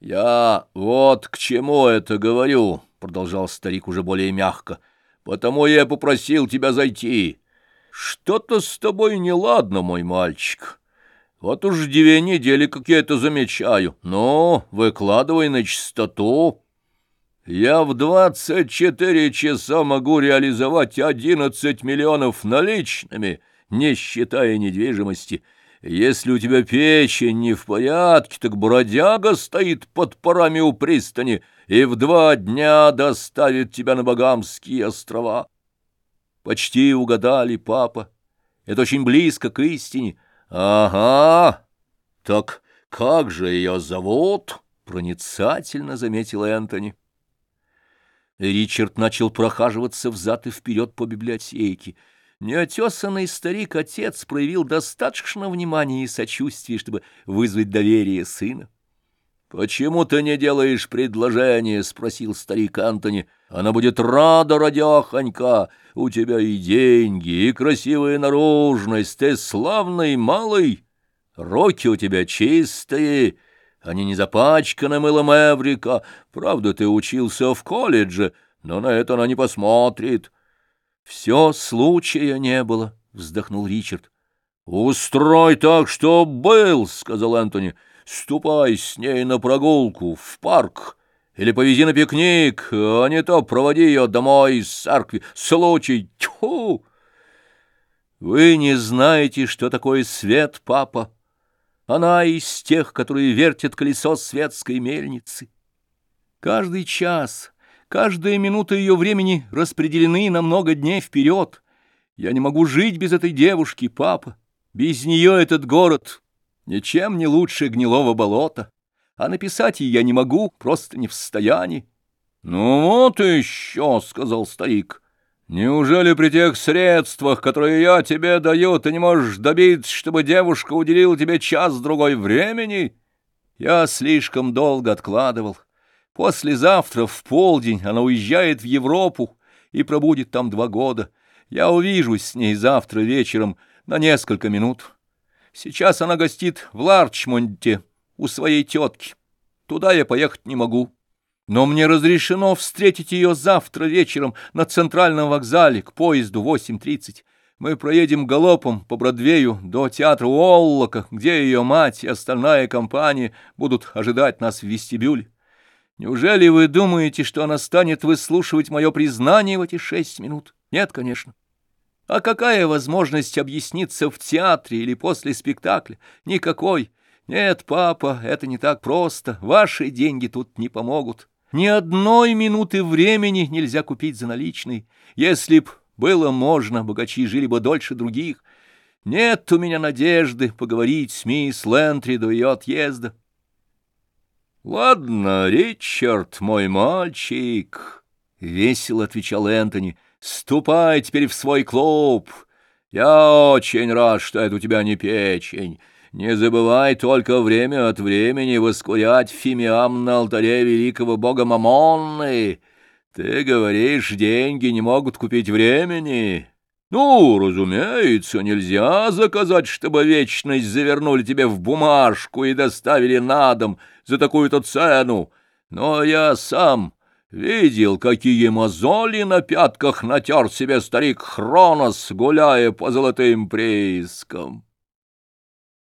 «Я вот к чему это говорю», — продолжал старик уже более мягко, — «потому я попросил тебя зайти. Что-то с тобой неладно, мой мальчик. Вот уж две недели, как я это замечаю. Ну, выкладывай на чистоту. Я в двадцать четыре часа могу реализовать одиннадцать миллионов наличными, не считая недвижимости». Если у тебя печень не в порядке, так бродяга стоит под парами у пристани и в два дня доставит тебя на Багамские острова. Почти угадали, папа. Это очень близко к истине. Ага. Так как же ее зовут? Проницательно заметил Энтони. Ричард начал прохаживаться взад и вперед по библиотеке. Неотесанный старик-отец проявил достаточно внимания и сочувствия, чтобы вызвать доверие сына. «Почему ты не делаешь предложение?» — спросил старик Антони. «Она будет рада, радяхонька. У тебя и деньги, и красивая наружность, ты славный малый. Руки у тебя чистые, они не запачканы мылом Эврика. Правда, ты учился в колледже, но на это она не посмотрит». Все случая не было, — вздохнул Ричард. — Устрой так, что был, — сказал Антони. — Ступай с ней на прогулку, в парк, или повези на пикник, а не то проводи ее домой из церкви. Случай, тьфу! Вы не знаете, что такое свет, папа. Она из тех, которые вертят колесо светской мельницы. Каждый час Каждая минута ее времени распределены на много дней вперед. Я не могу жить без этой девушки, папа. Без нее этот город ничем не лучше гнилого болота. А написать ей я не могу, просто не в состоянии. — Ну вот еще, — сказал старик. — Неужели при тех средствах, которые я тебе даю, ты не можешь добиться, чтобы девушка уделила тебе час-другой времени? Я слишком долго откладывал. — Послезавтра в полдень она уезжает в Европу и пробудет там два года. Я увижусь с ней завтра вечером на несколько минут. Сейчас она гостит в Ларчмонте у своей тетки. Туда я поехать не могу. Но мне разрешено встретить ее завтра вечером на центральном вокзале к поезду 8.30. Мы проедем галопом по Бродвею до театра Уоллока, где ее мать и остальная компания будут ожидать нас в вестибюле. Неужели вы думаете, что она станет выслушивать мое признание в эти шесть минут? Нет, конечно. А какая возможность объясниться в театре или после спектакля? Никакой. Нет, папа, это не так просто. Ваши деньги тут не помогут. Ни одной минуты времени нельзя купить за наличные. Если б было можно, богачи жили бы дольше других. Нет у меня надежды поговорить с мисс Лентри до ее отъезда. — Ладно, Ричард, мой мальчик, — весело отвечал Энтони, — ступай теперь в свой клуб. Я очень рад, что это у тебя не печень. Не забывай только время от времени воскурять фимиам на алтаре великого бога Мамонны. Ты говоришь, деньги не могут купить времени. Ну, разумеется, нельзя заказать, чтобы вечность завернули тебе в бумажку и доставили на дом за такую-то цену. Но я сам видел, какие мозоли на пятках натер себе старик Хронос, гуляя по золотым приискам.